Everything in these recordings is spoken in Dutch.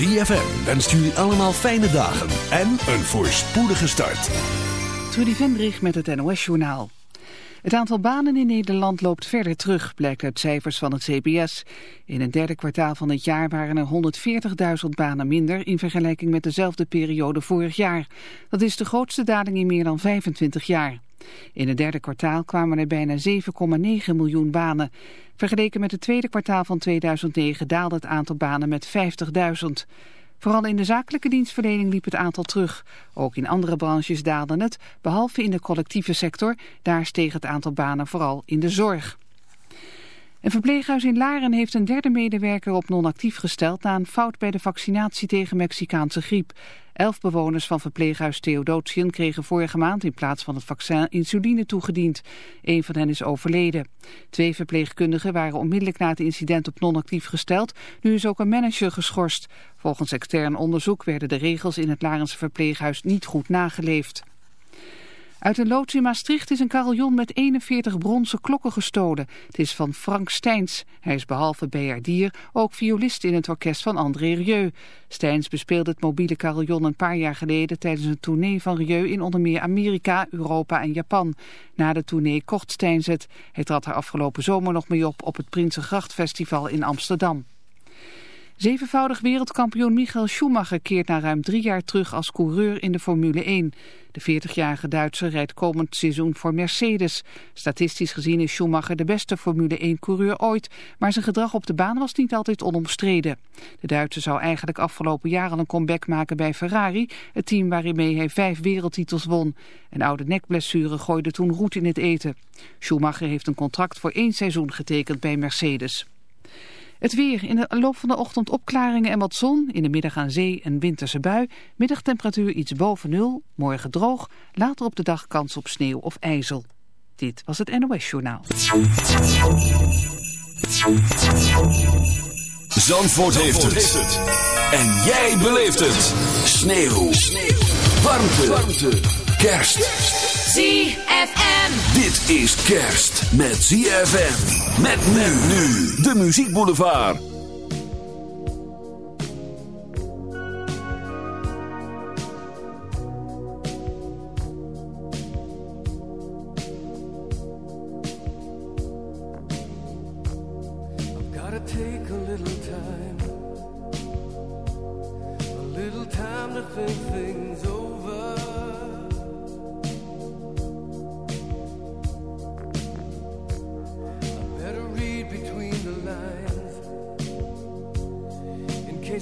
ZFM wenst jullie allemaal fijne dagen en een voorspoedige start. Trudy Vendrich met het NOS-journaal. Het aantal banen in Nederland loopt verder terug, blijkt uit cijfers van het CBS. In het derde kwartaal van het jaar waren er 140.000 banen minder in vergelijking met dezelfde periode vorig jaar. Dat is de grootste daling in meer dan 25 jaar. In het derde kwartaal kwamen er bijna 7,9 miljoen banen. Vergeleken met het tweede kwartaal van 2009 daalde het aantal banen met 50.000. Vooral in de zakelijke dienstverlening liep het aantal terug. Ook in andere branches daalde het, behalve in de collectieve sector. Daar steeg het aantal banen vooral in de zorg. Een verpleeghuis in Laren heeft een derde medewerker op non-actief gesteld na een fout bij de vaccinatie tegen Mexicaanse griep. Elf bewoners van verpleeghuis Theodotien kregen vorige maand in plaats van het vaccin insuline toegediend. Een van hen is overleden. Twee verpleegkundigen waren onmiddellijk na het incident op non-actief gesteld. Nu is ook een manager geschorst. Volgens extern onderzoek werden de regels in het Larense verpleeghuis niet goed nageleefd. Uit een loods in Maastricht is een carillon met 41 bronzen klokken gestolen. Het is van Frank Steins. Hij is behalve bejaardier ook violist in het orkest van André Rieu. Steins bespeelde het mobiele carillon een paar jaar geleden tijdens een tournee van Rieu in onder meer Amerika, Europa en Japan. Na de tournee kocht Steins het. Hij trad er afgelopen zomer nog mee op op het Prinsengrachtfestival in Amsterdam. Zevenvoudig wereldkampioen Michael Schumacher keert na ruim drie jaar terug als coureur in de Formule 1. De 40-jarige Duitser rijdt komend seizoen voor Mercedes. Statistisch gezien is Schumacher de beste Formule 1-coureur ooit, maar zijn gedrag op de baan was niet altijd onomstreden. De Duitser zou eigenlijk afgelopen jaar al een comeback maken bij Ferrari, het team waarmee hij vijf wereldtitels won. Een oude nekblessure gooide toen roet in het eten. Schumacher heeft een contract voor één seizoen getekend bij Mercedes. Het weer. In de loop van de ochtend opklaringen en wat zon. In de middag aan zee een winterse bui. Middagtemperatuur iets boven nul. Morgen droog. Later op de dag kans op sneeuw of ijzel. Dit was het NOS Journaal. Zandvoort, heeft, het. En jij beleeft het. Sneeuw. Warmte. Kerst. ZFM. Dit is kerst met ZFM. Met nu nu. De Muziek Boulevard. Take a little time. A little time to think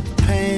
The pain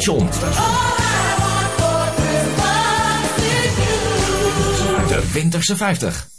station. De Winterse 50.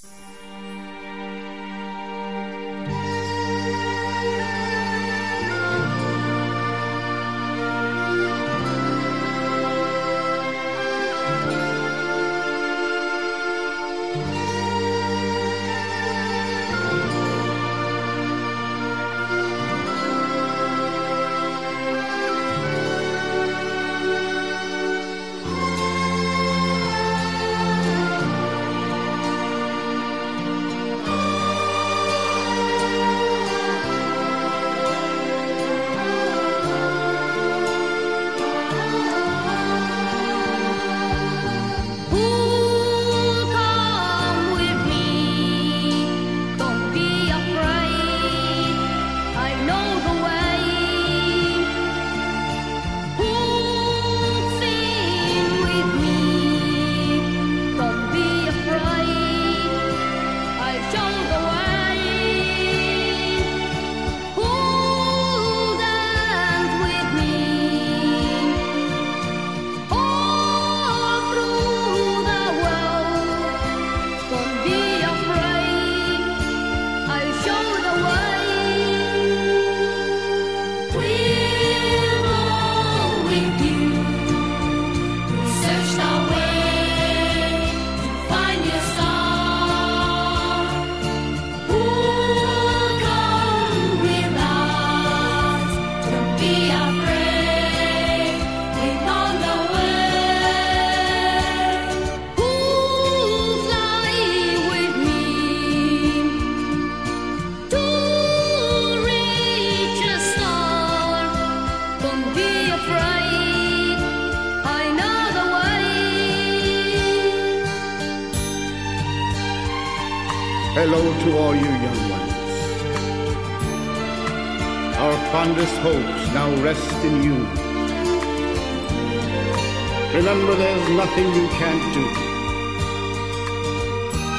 nothing you can't do.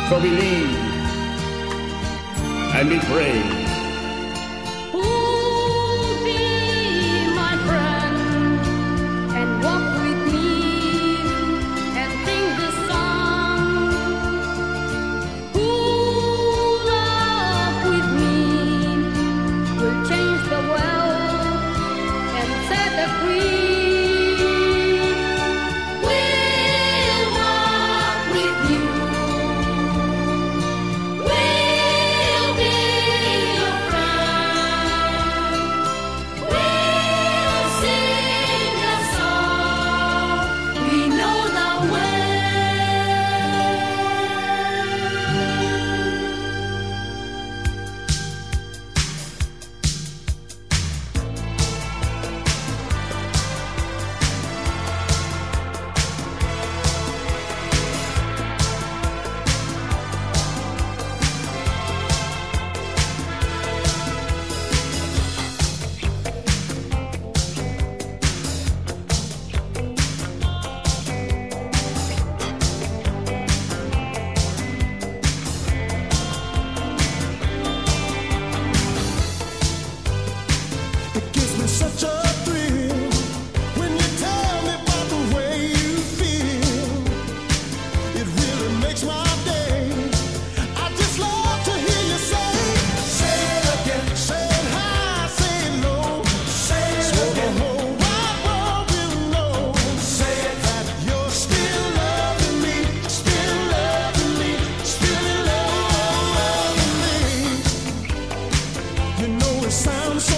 So believe and be brave. You know it sounds so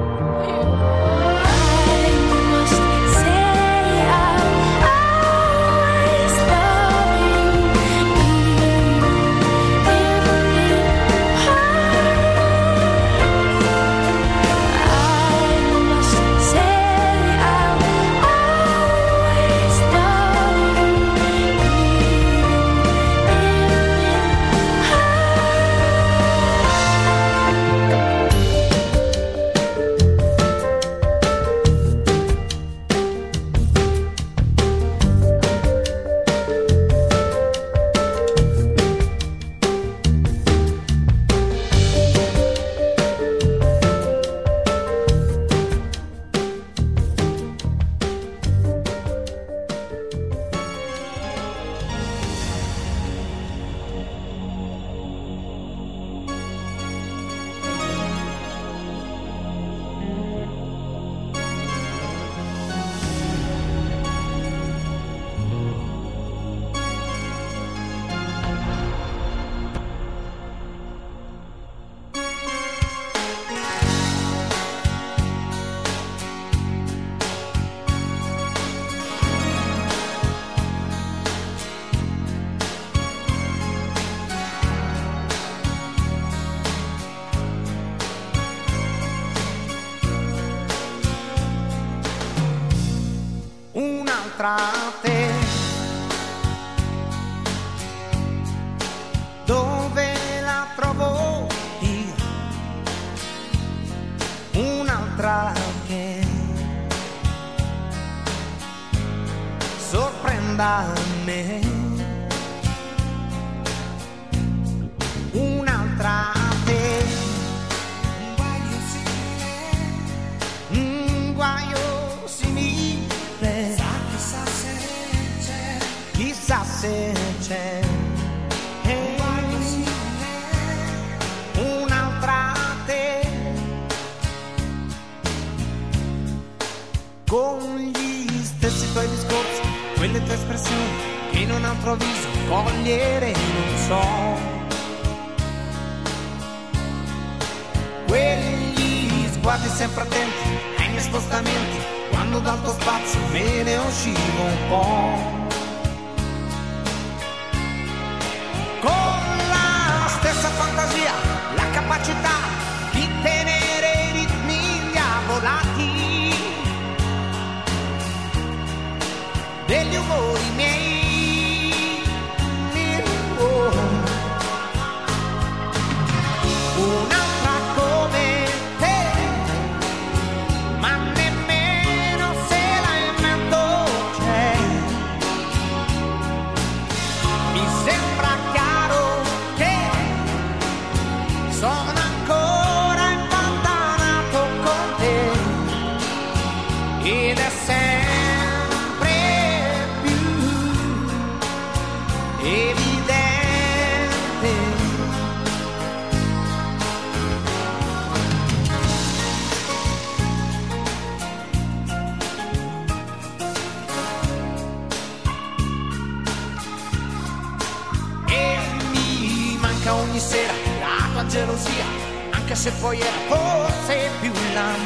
Yeah.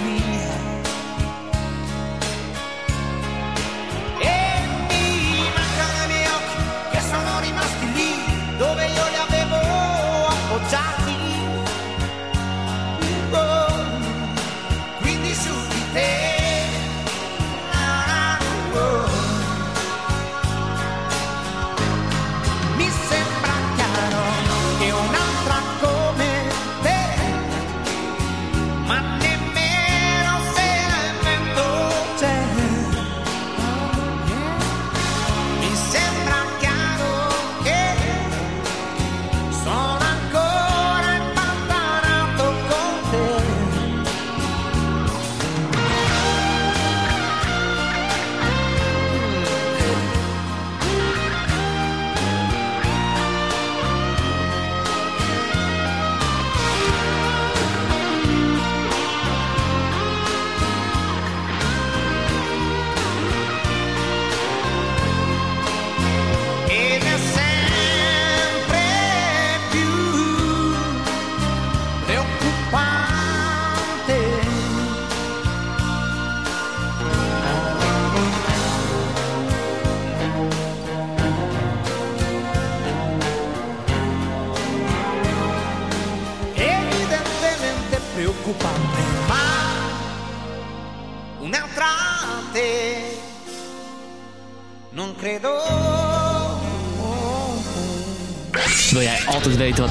me.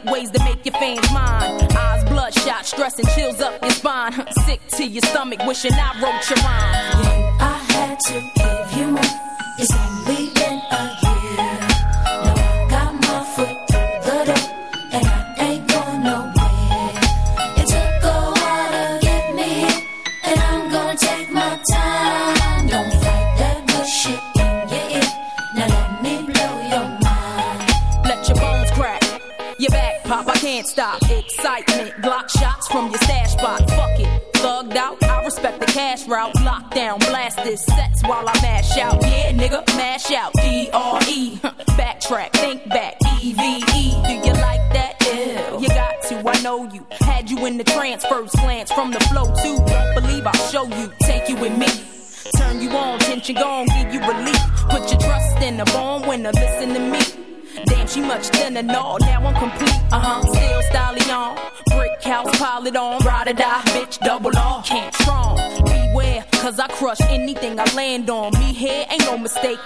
Ways to make your fans mine. Eyes bloodshot, stress and chills up your spine. Sick to your stomach, wishing I wrote your rhyme.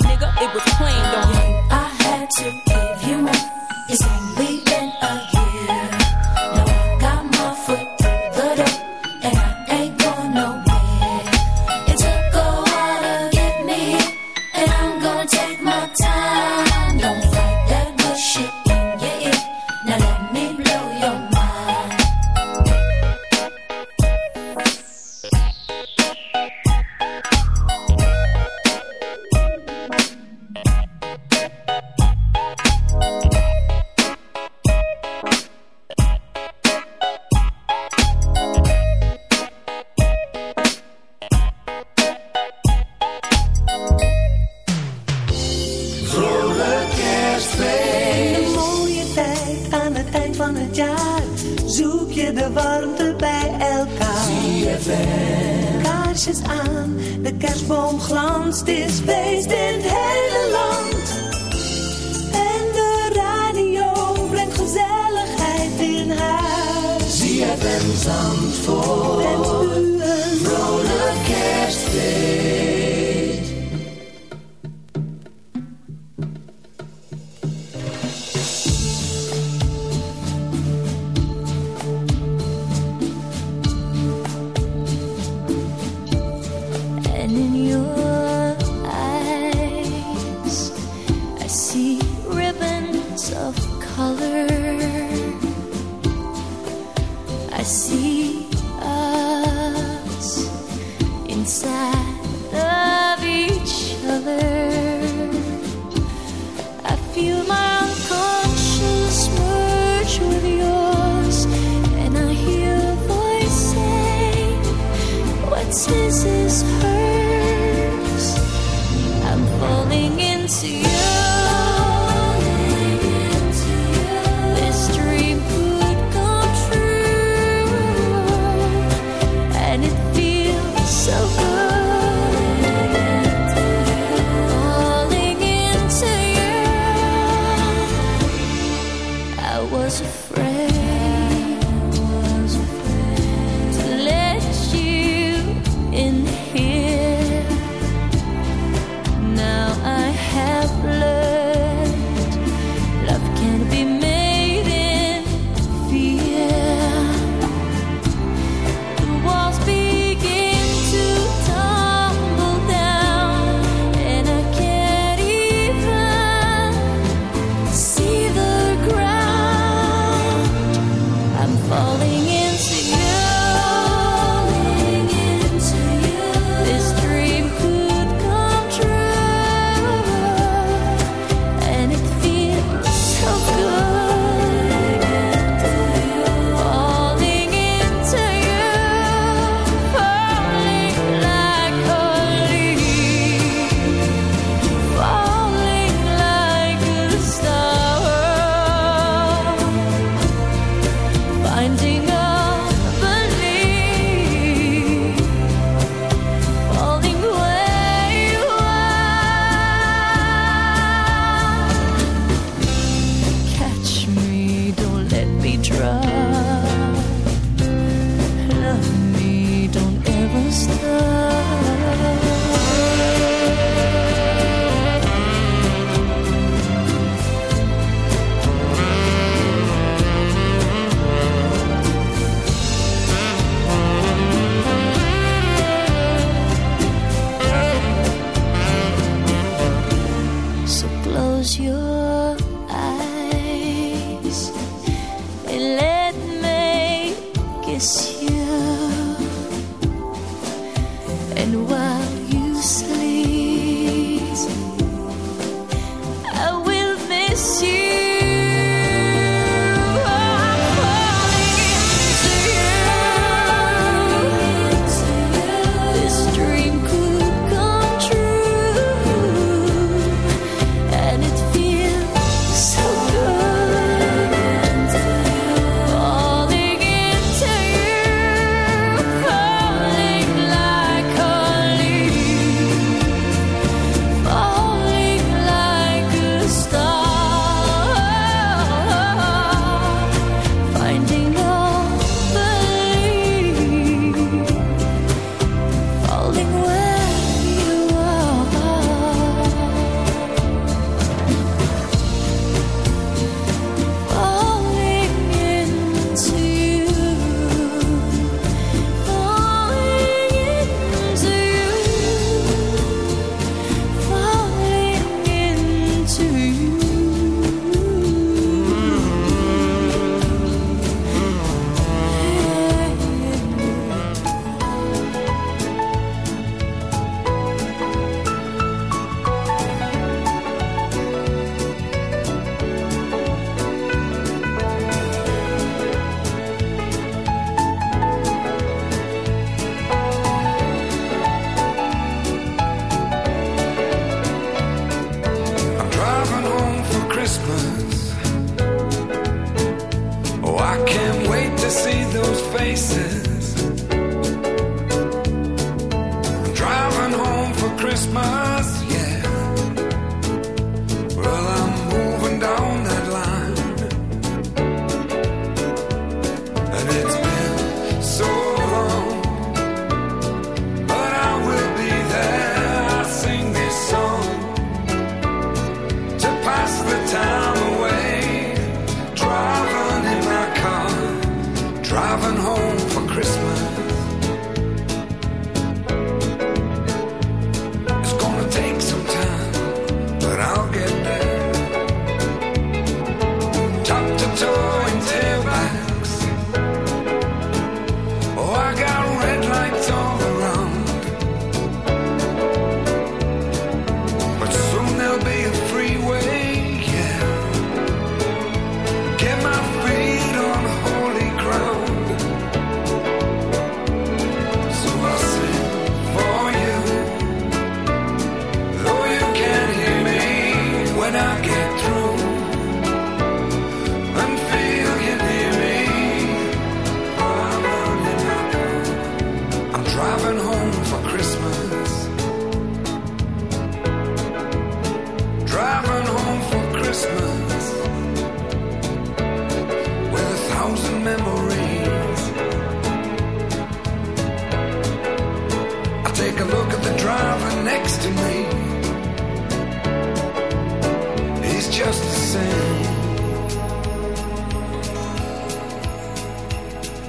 nigga, it was plain, though. I had to give you my It's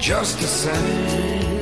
Just the same.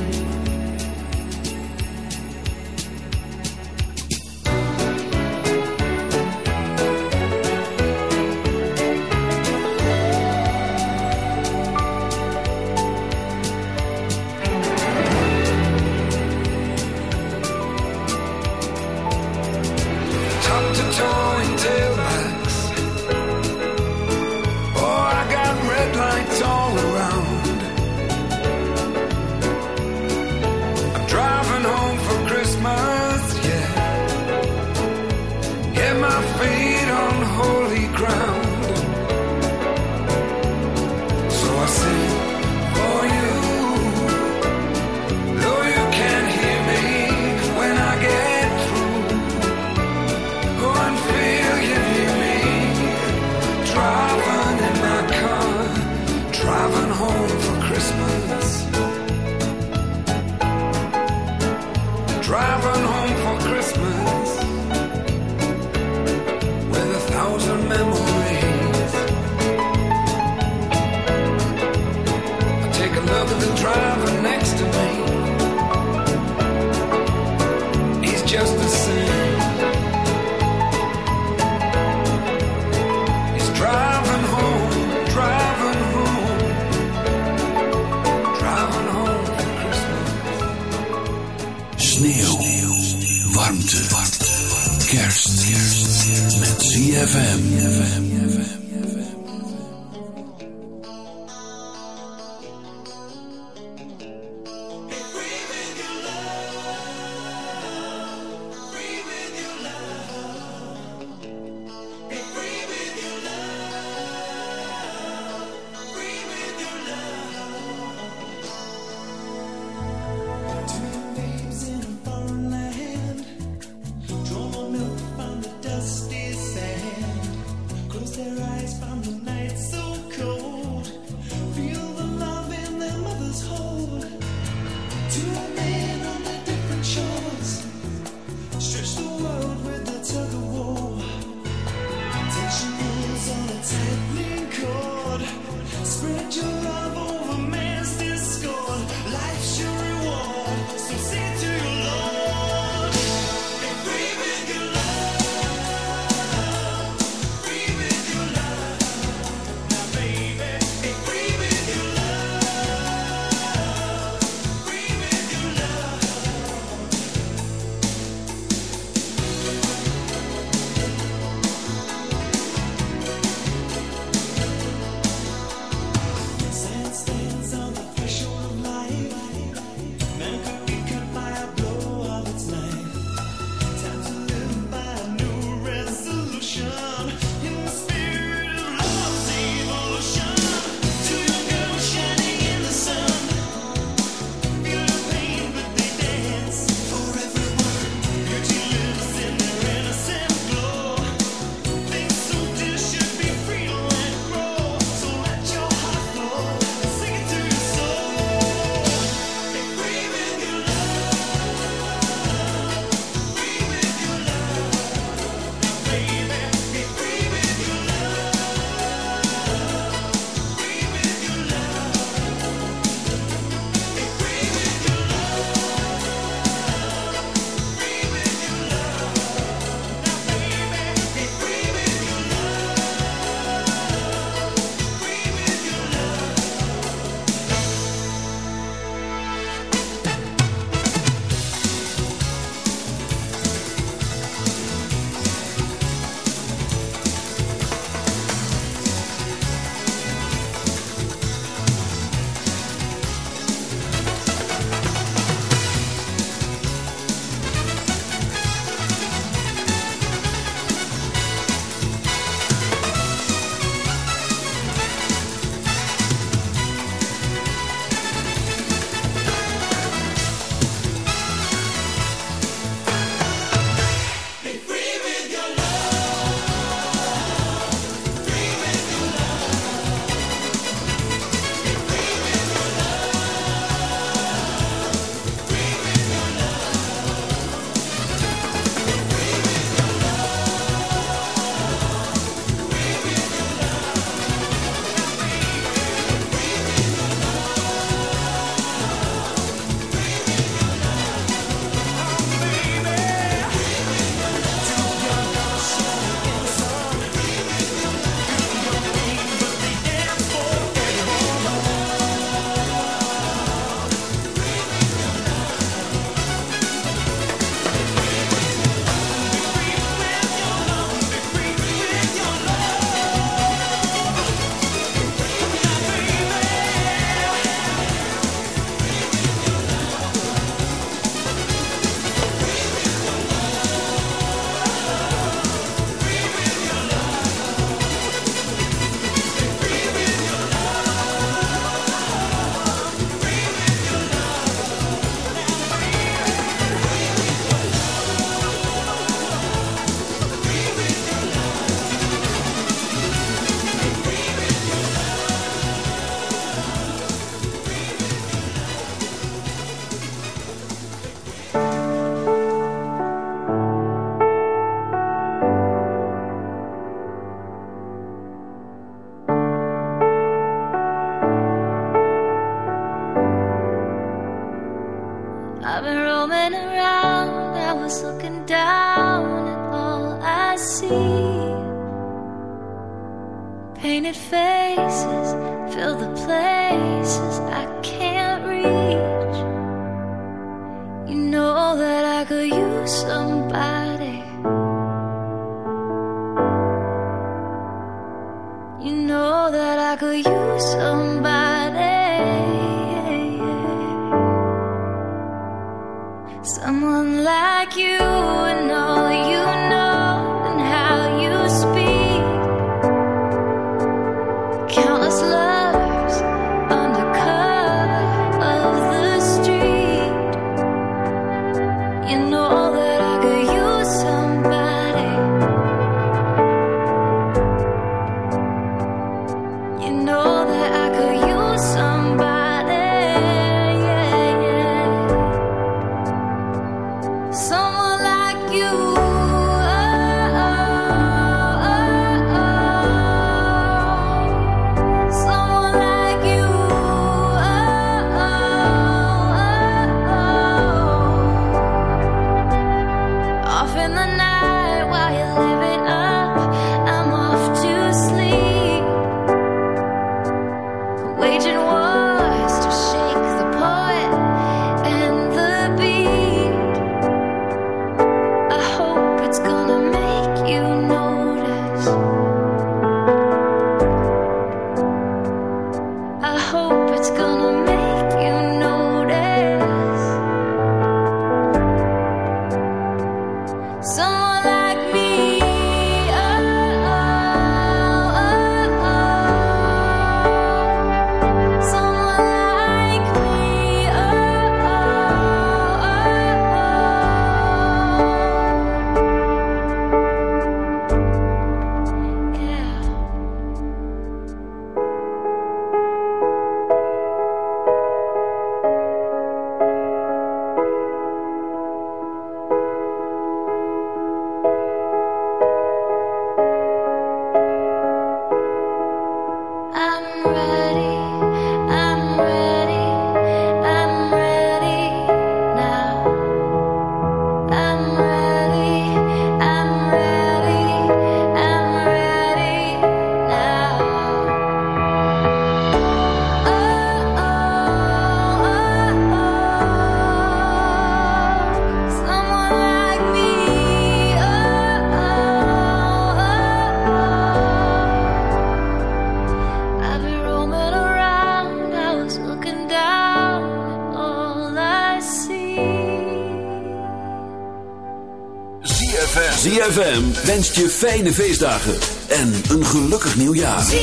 ZFM wenst je fijne feestdagen en een gelukkig nieuwjaar. ZFM.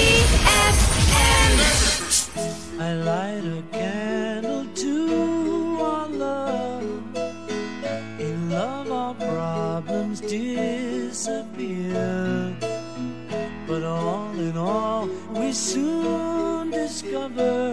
I light a candle to our love. In love our problems disappear. But all in all we soon discover.